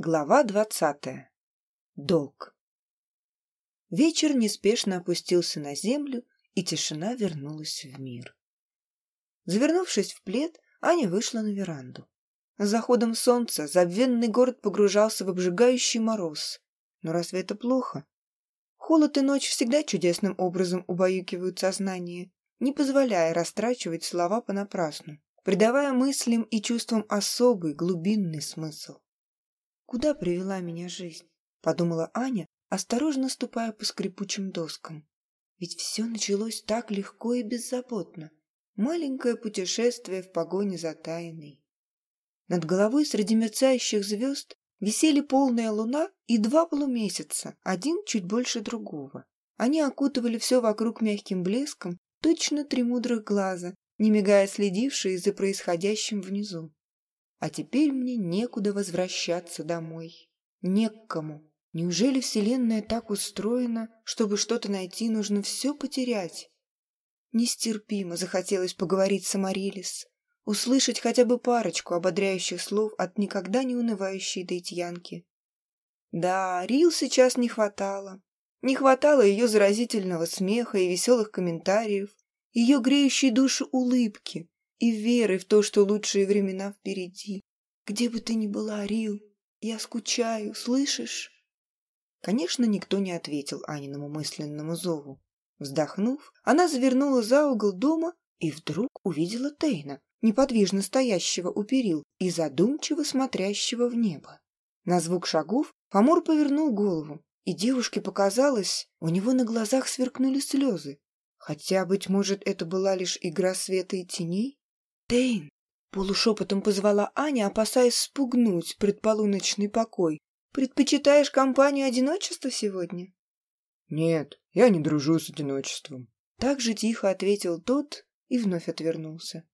Глава двадцатая. Долг. Вечер неспешно опустился на землю, и тишина вернулась в мир. Завернувшись в плед, Аня вышла на веранду. С заходом солнца забвенный город погружался в обжигающий мороз. Но разве это плохо? Холод и ночь всегда чудесным образом убаюкивают сознание, не позволяя растрачивать слова понапрасну, придавая мыслям и чувствам особый глубинный смысл. «Куда привела меня жизнь?» — подумала Аня, осторожно ступая по скрипучим доскам. Ведь все началось так легко и беззаботно. Маленькое путешествие в погоне за тайной. Над головой среди мерцающих звезд висели полная луна и два полумесяца, один чуть больше другого. Они окутывали все вокруг мягким блеском, точно три мудрых глаза, не мигая следившие за происходящим внизу. А теперь мне некуда возвращаться домой. Не к кому. Неужели Вселенная так устроена, чтобы что-то найти, нужно все потерять? Нестерпимо захотелось поговорить с Амарилис, услышать хотя бы парочку ободряющих слов от никогда не унывающей Дейтьянки. Да, Рил сейчас не хватало. Не хватало ее заразительного смеха и веселых комментариев, ее греющей душу улыбки, и веры в то, что лучшие времена впереди. Где бы ты ни была, Рил, я скучаю, слышишь? Конечно, никто не ответил Аниному мысленному зову. Вздохнув, она завернула за угол дома и вдруг увидела Тейна, неподвижно стоящего у перил и задумчиво смотрящего в небо. На звук шагов Фомор повернул голову, и девушке показалось, у него на глазах сверкнули слезы. Хотя, быть может, это была лишь игра света и теней? «Тейн!» — полушепотом позвала Аня, опасаясь спугнуть предполуночный покой. «Предпочитаешь компанию одиночества сегодня?» «Нет, я не дружу с одиночеством». Так же тихо ответил тот и вновь отвернулся.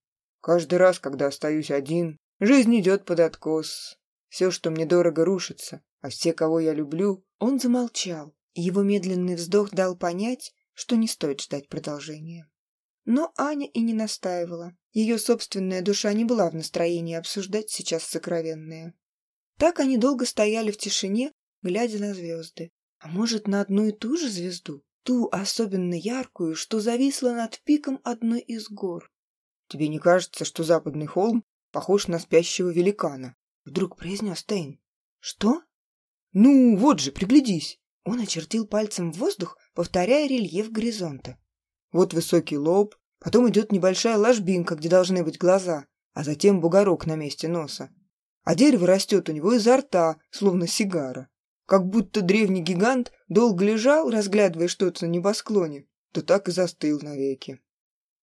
«Каждый раз, когда остаюсь один, жизнь идет под откос. Все, что мне дорого, рушится, а все, кого я люблю...» Он замолчал, и его медленный вздох дал понять, что не стоит ждать продолжения. Но Аня и не настаивала. Ее собственная душа не была в настроении обсуждать сейчас сокровенное. Так они долго стояли в тишине, глядя на звезды. А может, на одну и ту же звезду? Ту особенно яркую, что зависла над пиком одной из гор. «Тебе не кажется, что западный холм похож на спящего великана?» Вдруг произнес Тейн. «Что?» «Ну, вот же, приглядись!» Он очертил пальцем в воздух, повторяя рельеф горизонта. Вот высокий лоб, потом идет небольшая ложбинка, где должны быть глаза, а затем бугорок на месте носа. А дерево растет у него изо рта, словно сигара. Как будто древний гигант долго лежал, разглядывая что-то на небосклоне, то так и застыл навеки.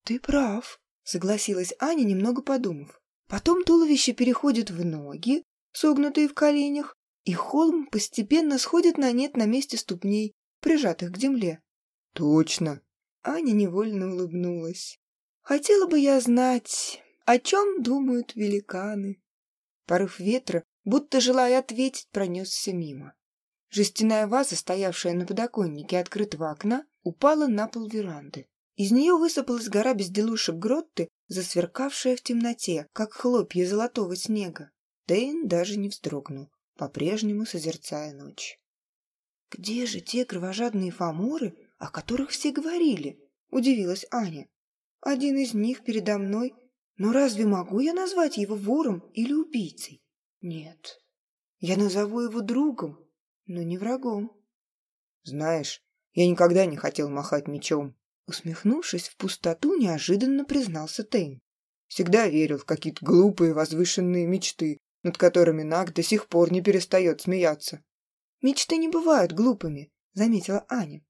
«Ты прав», — согласилась Аня, немного подумав. Потом туловище переходит в ноги, согнутые в коленях, и холм постепенно сходит на нет на месте ступней, прижатых к земле. «Точно», Аня невольно улыбнулась. «Хотела бы я знать, о чем думают великаны?» Порыв ветра, будто желая ответить, пронесся мимо. Жестяная ваза, стоявшая на подоконнике открытого окна, упала на пол веранды. Из нее высыпалась гора безделушек Гротты, засверкавшая в темноте, как хлопья золотого снега. Дейн даже не вздрогнул, по-прежнему созерцая ночь. «Где же те кровожадные фаморы, о которых все говорили?» — удивилась Аня. «Один из них передо мной. Но разве могу я назвать его вором или убийцей? Нет. Я назову его другом, но не врагом». «Знаешь, я никогда не хотел махать мечом», — усмехнувшись в пустоту, неожиданно признался Тейн. «Всегда верил в какие-то глупые возвышенные мечты, над которыми Наг до сих пор не перестает смеяться». «Мечты не бывают глупыми», — заметила Аня.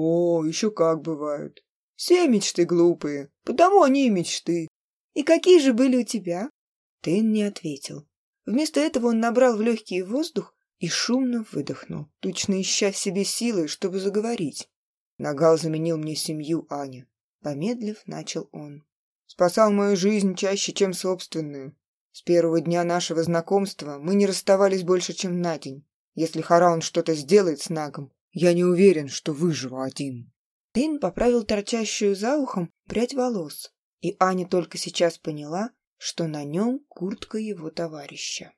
О, еще как бывают. Все мечты глупые, потому они и мечты. И какие же были у тебя? Тейн не ответил. Вместо этого он набрал в легкий воздух и шумно выдохнул, точно ища в себе силы, чтобы заговорить. Нагал заменил мне семью, Аня. Помедлив, начал он. Спасал мою жизнь чаще, чем собственную. С первого дня нашего знакомства мы не расставались больше, чем на день. Если Хараун что-то сделает с Нагом, я не уверен, что выживу один. Тейн поправил торчащую за ухом прядь волос, и Аня только сейчас поняла, что на нем куртка его товарища.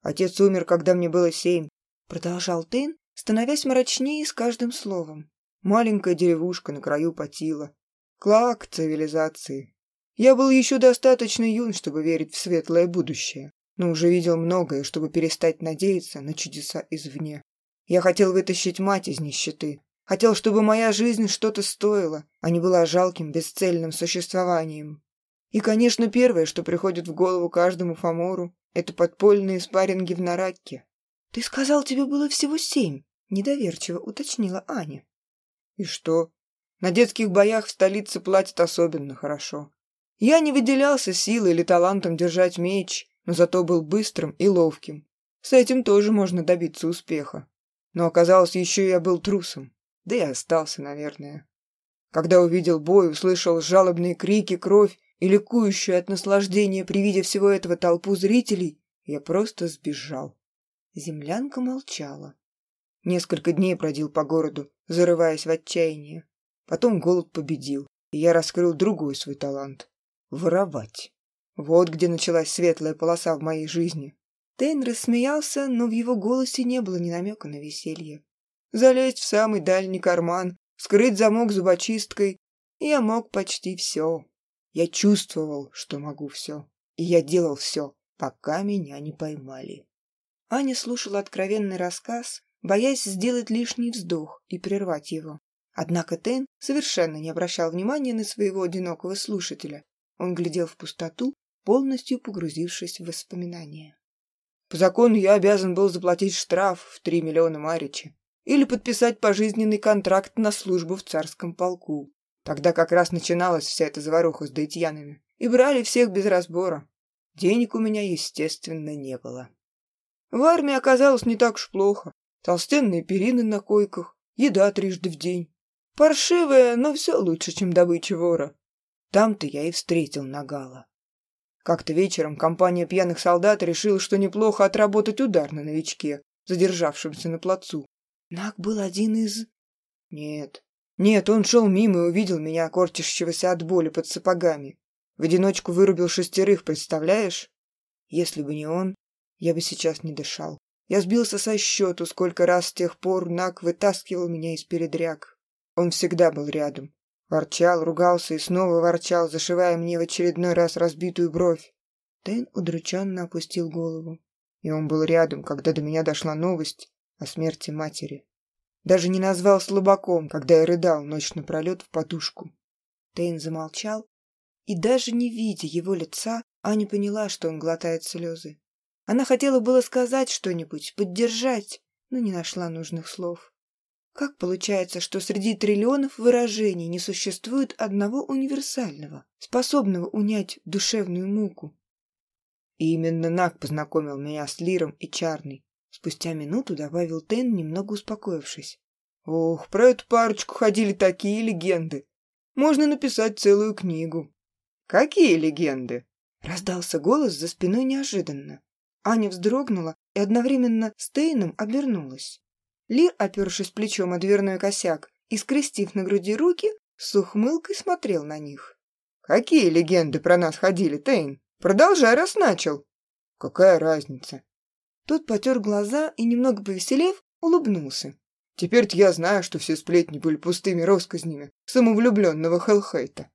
Отец умер, когда мне было семь. Продолжал Тейн, становясь мрачнее с каждым словом. Маленькая деревушка на краю Патила. Клак цивилизации. Я был еще достаточно юн, чтобы верить в светлое будущее, но уже видел многое, чтобы перестать надеяться на чудеса извне. Я хотел вытащить мать из нищеты. Хотел, чтобы моя жизнь что-то стоила, а не была жалким, бесцельным существованием. И, конечно, первое, что приходит в голову каждому Фомору, это подпольные спарринги в Нараке. «Ты сказал, тебе было всего семь», — недоверчиво уточнила Аня. «И что? На детских боях в столице платят особенно хорошо. Я не выделялся силой или талантом держать меч, но зато был быстрым и ловким. С этим тоже можно добиться успеха. Но оказалось, еще я был трусом. Да и остался, наверное. Когда увидел бой, услышал жалобные крики, кровь и ликующую от наслаждения при виде всего этого толпу зрителей, я просто сбежал. Землянка молчала. Несколько дней бродил по городу, зарываясь в отчаяние. Потом голод победил, и я раскрыл другой свой талант — воровать. Вот где началась светлая полоса в моей жизни. Тейн рассмеялся, но в его голосе не было ни намека на веселье. Залезть в самый дальний карман, скрыть замок зубочисткой. Я мог почти все. Я чувствовал, что могу все. И я делал все, пока меня не поймали. Аня слушала откровенный рассказ, боясь сделать лишний вздох и прервать его. Однако Тейн совершенно не обращал внимания на своего одинокого слушателя. Он глядел в пустоту, полностью погрузившись в воспоминания. По закону я обязан был заплатить штраф в три миллиона маричи или подписать пожизненный контракт на службу в царском полку. Тогда как раз начиналась вся эта заваруха с даитьянами. И брали всех без разбора. Денег у меня, естественно, не было. В армии оказалось не так уж плохо. Толстенные перины на койках, еда трижды в день. Паршивая, но все лучше, чем добыча вора. Там-то я и встретил Нагала. Как-то вечером компания пьяных солдат решила, что неплохо отработать удар на новичке, задержавшемся на плацу. Наг был один из... Нет. Нет, он шел мимо и увидел меня, корчащегося от боли под сапогами. В одиночку вырубил шестерых, представляешь? Если бы не он, я бы сейчас не дышал. Я сбился со счету, сколько раз с тех пор Наг вытаскивал меня из передряг. Он всегда был рядом, Ворчал, ругался и снова ворчал, зашивая мне в очередной раз разбитую бровь. Тейн удрученно опустил голову. И он был рядом, когда до меня дошла новость о смерти матери. Даже не назвал слабаком, когда я рыдал ночь напролет в подушку. Тейн замолчал, и даже не видя его лица, Аня поняла, что он глотает слезы. Она хотела было сказать что-нибудь, поддержать, но не нашла нужных слов. Как получается, что среди триллионов выражений не существует одного универсального, способного унять душевную муку? И именно Нак познакомил меня с Лиром и Чарной. Спустя минуту добавил Тен, немного успокоившись. Ох, про эту парочку ходили такие легенды. Можно написать целую книгу. Какие легенды? Раздался голос за спиной неожиданно. Аня вздрогнула и одновременно с Тейном обернулась. Лир, опершись плечом о дверной косяк и скрестив на груди руки, с ухмылкой смотрел на них. «Какие легенды про нас ходили, Тейн? Продолжай, раз начал!» «Какая разница?» Тот потер глаза и, немного повеселев, улыбнулся. «Теперь-то я знаю, что все сплетни были пустыми россказнями самовлюбленного Хелхейта».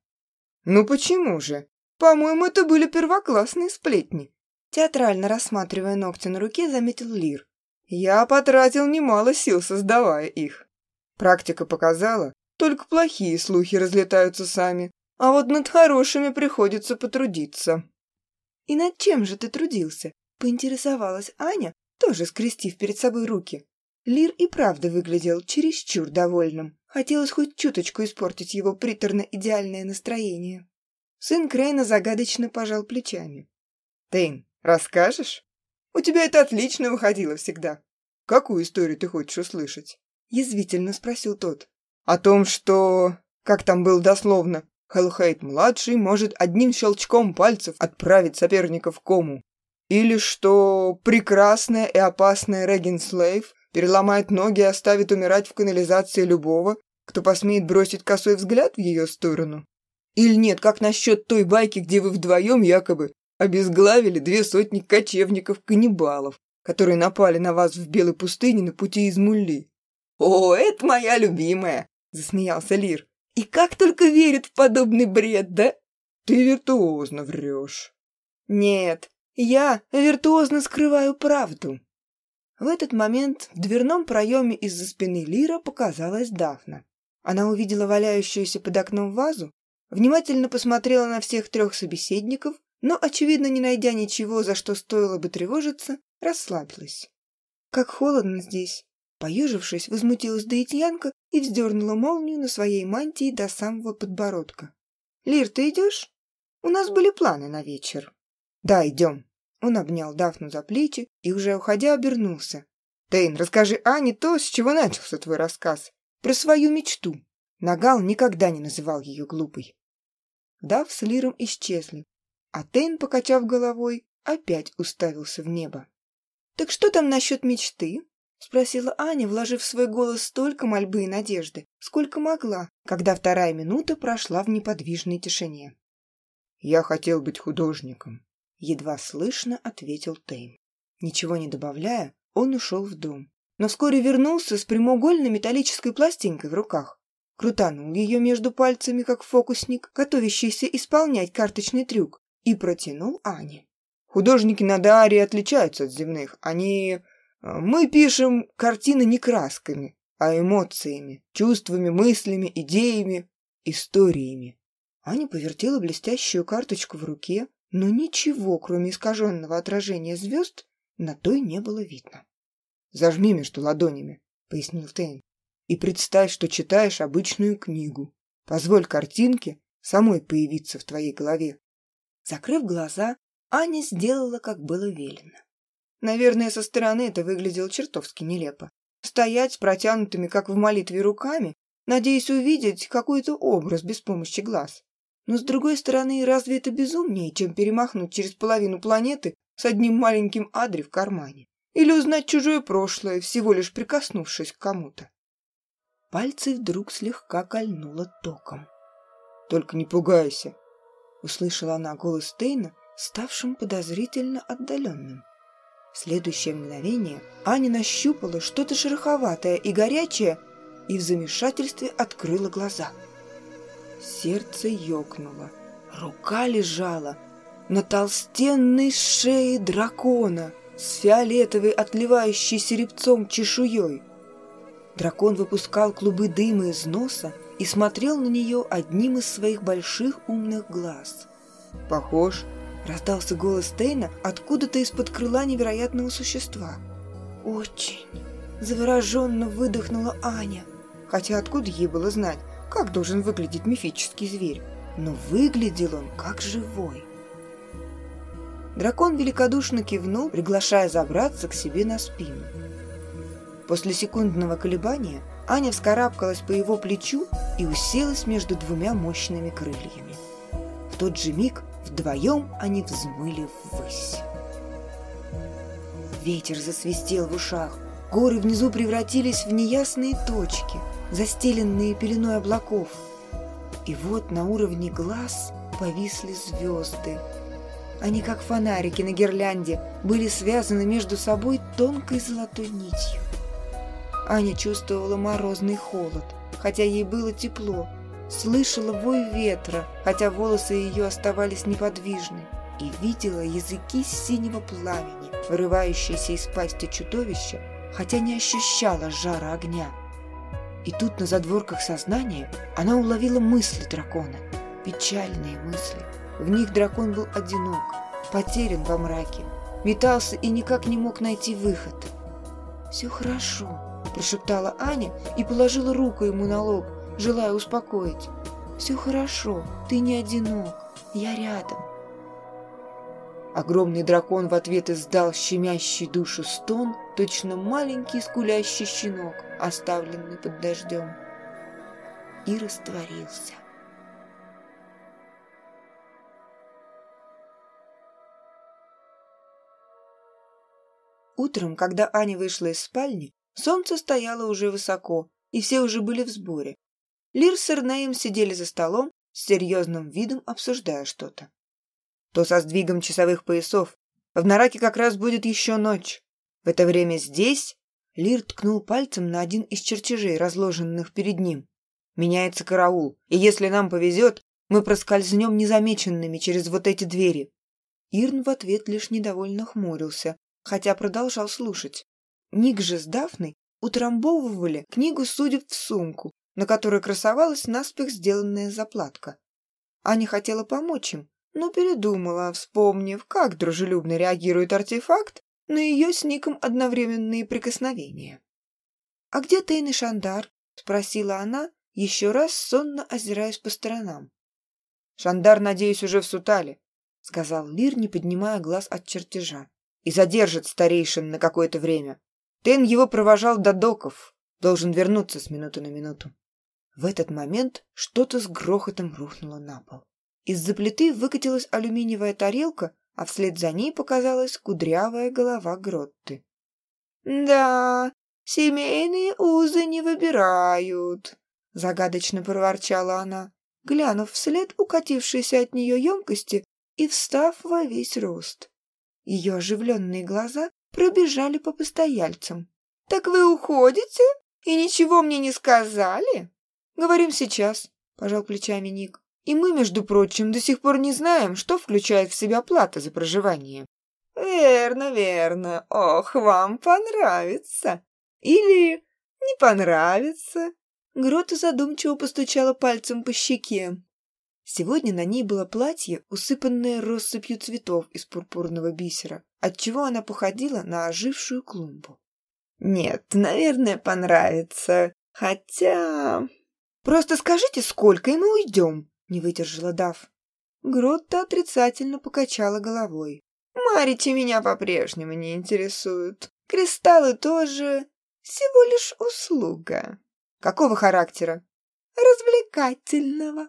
«Ну почему же? По-моему, это были первоклассные сплетни». Театрально рассматривая ногти на руке, заметил Лир. Я потратил немало сил, создавая их. Практика показала, только плохие слухи разлетаются сами, а вот над хорошими приходится потрудиться. «И над чем же ты трудился?» — поинтересовалась Аня, тоже скрестив перед собой руки. Лир и правда выглядел чересчур довольным. Хотелось хоть чуточку испортить его приторно-идеальное настроение. Сын Крейна загадочно пожал плечами. «Тейн, расскажешь?» У тебя это отлично выходило всегда. Какую историю ты хочешь услышать?» Язвительно спросил тот. «О том, что... Как там был дословно? Хеллхейт-младший может одним щелчком пальцев отправить соперника в кому. Или что прекрасная и опасная Регин Слейв переломает ноги и оставит умирать в канализации любого, кто посмеет бросить косой взгляд в ее сторону. Или нет, как насчет той байки, где вы вдвоем якобы обезглавили две сотни кочевников-каннибалов, которые напали на вас в белой пустыне на пути из Мулли. «О, это моя любимая!» — засмеялся Лир. «И как только верит в подобный бред, да?» «Ты виртуозно врешь». «Нет, я виртуозно скрываю правду». В этот момент в дверном проеме из-за спины Лира показалась Дафна. Она увидела валяющуюся под окном вазу, внимательно посмотрела на всех трех собеседников, но, очевидно, не найдя ничего, за что стоило бы тревожиться, расслабилась. «Как холодно здесь!» Поежившись, возмутилась Даитьянка и вздернула молнию на своей мантии до самого подбородка. «Лир, ты идешь? У нас были планы на вечер». «Да, идем». Он обнял Дафну за плечи и, уже уходя, обернулся. «Тейн, расскажи Ане то, с чего начался твой рассказ. Про свою мечту». Нагал никогда не называл ее глупой. Дав с Лиром исчезли, а Тейн, покачав головой, опять уставился в небо. «Так что там насчет мечты?» — спросила Аня, вложив в свой голос столько мольбы и надежды, сколько могла, когда вторая минута прошла в неподвижной тишине. «Я хотел быть художником», — едва слышно ответил Тейм. Ничего не добавляя, он ушел в дом, но вскоре вернулся с прямоугольной металлической пластинкой в руках. Крутанул ее между пальцами, как фокусник, готовящийся исполнять карточный трюк, и протянул Ане. «Художники на Дааре отличаются от земных. Они а, мы пишем картины не красками, а эмоциями, чувствами, мыслями, идеями, историями. Аня повертела блестящую карточку в руке, но ничего, кроме искаженного отражения звезд, на той не было видно. «Зажми между ладонями», — пояснил Тейн, «и представь, что читаешь обычную книгу. Позволь картинке самой появиться в твоей голове». Закрыв глаза, Аня сделала, как было велено. Наверное, со стороны это выглядело чертовски нелепо. Стоять с протянутыми, как в молитве, руками, надеясь увидеть какой-то образ без помощи глаз. Но, с другой стороны, разве это безумнее, чем перемахнуть через половину планеты с одним маленьким адри в кармане? Или узнать чужое прошлое, всего лишь прикоснувшись к кому-то? Пальцы вдруг слегка кольнуло током. «Только не пугайся!» — услышала она голос Тейна, ставшим подозрительно отдаленным. В следующее мгновение Аня нащупала что-то шероховатое и горячее и в замешательстве открыла глаза. Сердце ёкнуло. Рука лежала на толстенной шее дракона с фиолетовой, отливающей серебцом чешуей. Дракон выпускал клубы дыма из носа и смотрел на нее одним из своих больших умных глаз. «Похож Раздался голос Тейна откуда-то из-под крыла невероятного существа. «Очень!» – завороженно выдохнула Аня. Хотя откуда ей было знать, как должен выглядеть мифический зверь? Но выглядел он как живой. Дракон великодушно кивнул, приглашая забраться к себе на спину. После секундного колебания Аня вскарабкалась по его плечу и уселась между двумя мощными крыльями. В тот же миг Вдвоем они взмыли ввысь. Ветер засвистел в ушах. Горы внизу превратились в неясные точки, застеленные пеленой облаков. И вот на уровне глаз повисли звезды. Они, как фонарики на гирлянде, были связаны между собой тонкой золотой нитью. Аня чувствовала морозный холод, хотя ей было тепло, слышала вой ветра, хотя волосы ее оставались неподвижны, и видела языки синего пламени, вырывающиеся из пасти чудовища, хотя не ощущала жара огня. И тут на задворках сознания она уловила мысли дракона, печальные мысли. В них дракон был одинок, потерян во мраке, метался и никак не мог найти выход. «Все хорошо», – прошептала Аня и положила руку ему на лоб, желая успокоить. «Все хорошо, ты не одинок, я рядом». Огромный дракон в ответ издал щемящий душу стон, точно маленький скулящий щенок, оставленный под дождем, и растворился. Утром, когда Аня вышла из спальни, солнце стояло уже высоко, и все уже были в сборе. Лир с Эрнеем сидели за столом, с серьезным видом обсуждая что-то. То со сдвигом часовых поясов. В Нараке как раз будет еще ночь. В это время здесь Лир ткнул пальцем на один из чертежей, разложенных перед ним. Меняется караул, и если нам повезет, мы проскользнем незамеченными через вот эти двери. Ирн в ответ лишь недовольно хмурился, хотя продолжал слушать. Ник же с Дафной утрамбовывали книгу судеб в сумку, на которой красовалась наспех сделанная заплатка. Аня хотела помочь им, но передумала, вспомнив, как дружелюбно реагирует артефакт на ее с Ником одновременные прикосновения. «А где Тейн и Шандар?» — спросила она, еще раз сонно озираясь по сторонам. «Шандар, надеюсь, уже в Сутале», — сказал Лир, не поднимая глаз от чертежа, «и задержит старейшин на какое-то время. Тейн его провожал до доков, должен вернуться с минуты на минуту». В этот момент что-то с грохотом рухнуло на пол. Из-за плиты выкатилась алюминиевая тарелка, а вслед за ней показалась кудрявая голова Гротты. «Да, семейные узы не выбирают», — загадочно проворчала она, глянув вслед укатившейся от нее емкости и встав во весь рост. Ее оживленные глаза пробежали по постояльцам. «Так вы уходите и ничего мне не сказали?» «Говорим сейчас», — пожал плечами Ник. И мы, между прочим, до сих пор не знаем, что включает в себя плата за проживание. Верно, верно. Ох, вам понравится. Или не понравится. Грота задумчиво постучала пальцем по щеке. Сегодня на ней было платье, усыпанное россыпью цветов из пурпурного бисера, отчего она походила на ожившую клумбу. «Нет, наверное, понравится. Хотя...» «Просто скажите, сколько, и мы уйдем», не выдержала Дав. Гротта отрицательно покачала головой. «Марити меня по-прежнему не интересуют. Кристаллы тоже всего лишь услуга». «Какого характера?» «Развлекательного».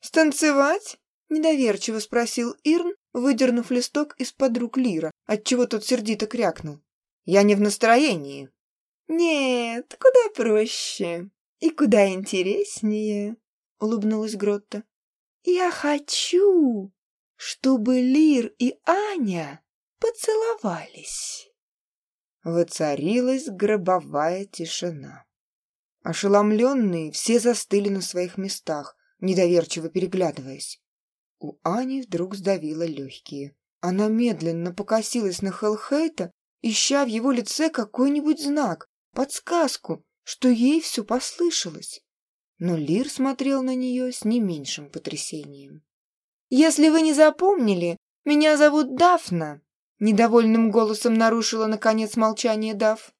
«Станцевать?» — недоверчиво спросил Ирн, выдернув листок из-под рук Лира, отчего тот сердито крякнул. «Я не в настроении». «Нет, куда проще и куда интереснее», улыбнулась Гротта. Я хочу, чтобы Лир и Аня поцеловались. Воцарилась гробовая тишина. Ошеломленные все застыли на своих местах, недоверчиво переглядываясь. У Ани вдруг сдавило легкие. Она медленно покосилась на Хелхейта, ища в его лице какой-нибудь знак, подсказку, что ей все послышалось но Лир смотрел на нее с не меньшим потрясением. «Если вы не запомнили, меня зовут Дафна», — недовольным голосом нарушила, наконец, молчание Даф.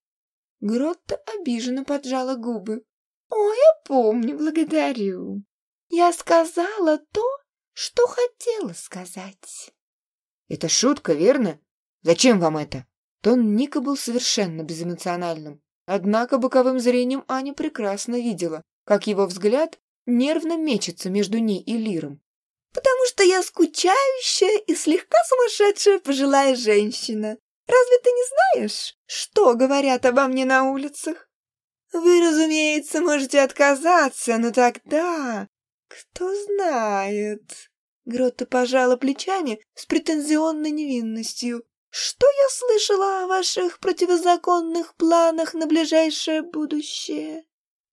Гротта обиженно поджала губы. «О, я помню, благодарю. Я сказала то, что хотела сказать». «Это шутка, верно? Зачем вам это?» Тон Ника был совершенно безэмоциональным. Однако боковым зрением Аня прекрасно видела, как его взгляд нервно мечется между ней и Лиром. «Потому что я скучающая и слегка сумасшедшая пожилая женщина. Разве ты не знаешь, что говорят обо мне на улицах? Вы, разумеется, можете отказаться, но тогда... Кто знает...» Гротта пожала плечами с претензионной невинностью. «Что я слышала о ваших противозаконных планах на ближайшее будущее?»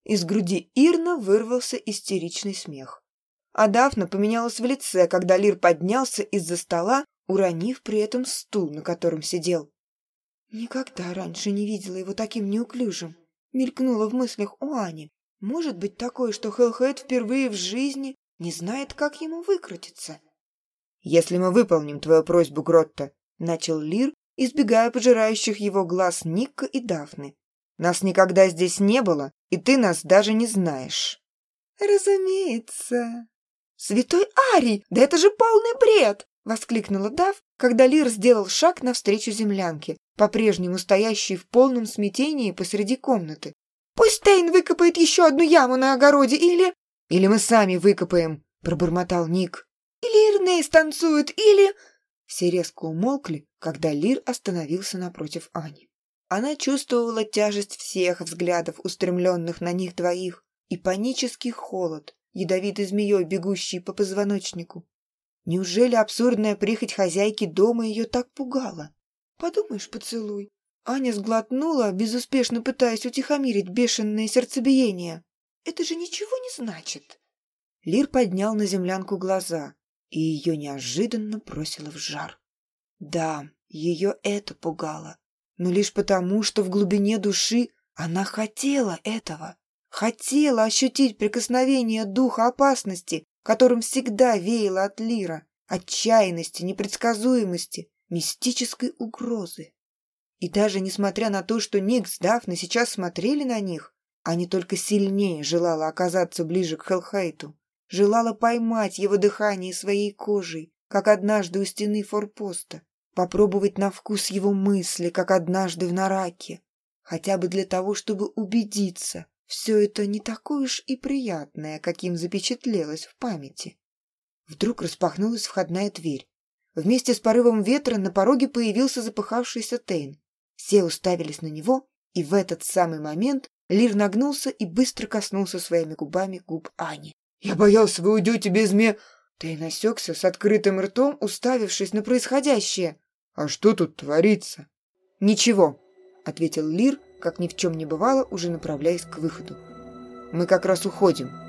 Из груди Ирна вырвался истеричный смех. А Дафна поменялась в лице, когда Лир поднялся из-за стола, уронив при этом стул, на котором сидел. Никогда раньше не видела его таким неуклюжим. Мелькнула в мыслях у Ани. Может быть такое, что Хеллхед впервые в жизни не знает, как ему выкрутиться. «Если мы выполним твою просьбу, Гротта», — начал Лир, избегая пожирающих его глаз Никка и Дафны. «Нас никогда здесь не было, и ты нас даже не знаешь». «Разумеется». «Святой Арий, да это же полный бред!» — воскликнула Дав, когда Лир сделал шаг навстречу землянке, по-прежнему стоящей в полном смятении посреди комнаты. «Пусть Тейн выкопает еще одну яму на огороде, или...» «Или мы сами выкопаем», — пробормотал Ник. «Или Ирней станцует, или...» Все резко умолкли, когда Лир остановился напротив Ани. Она чувствовала тяжесть всех взглядов, устремленных на них двоих, и панический холод, ядовитой змеей, бегущий по позвоночнику. Неужели абсурдная прихоть хозяйки дома ее так пугала? Подумаешь, поцелуй. Аня сглотнула, безуспешно пытаясь утихомирить бешеное сердцебиение. «Это же ничего не значит!» Лир поднял на землянку глаза, и ее неожиданно бросило в жар. Да, ее это пугало, но лишь потому, что в глубине души она хотела этого. Хотела ощутить прикосновение духа опасности, которым всегда веяло от Лира, отчаянности, непредсказуемости, мистической угрозы. И даже несмотря на то, что Ник с Дафной сейчас смотрели на них, они только сильнее желала оказаться ближе к Хелхейту, желала поймать его дыхание своей кожей, как однажды у стены форпоста, попробовать на вкус его мысли, как однажды в Нараке, хотя бы для того, чтобы убедиться, все это не такое уж и приятное, каким запечатлелось в памяти. Вдруг распахнулась входная дверь. Вместе с порывом ветра на пороге появился запыхавшийся Тейн. Все уставились на него, и в этот самый момент Лир нагнулся и быстро коснулся своими губами губ Ани. «Я боялся, вы уйдете без ме...» Ты насекся с открытым ртом, уставившись на происходящее. «А что тут творится?» «Ничего», — ответил Лир, как ни в чем не бывало, уже направляясь к выходу. «Мы как раз уходим».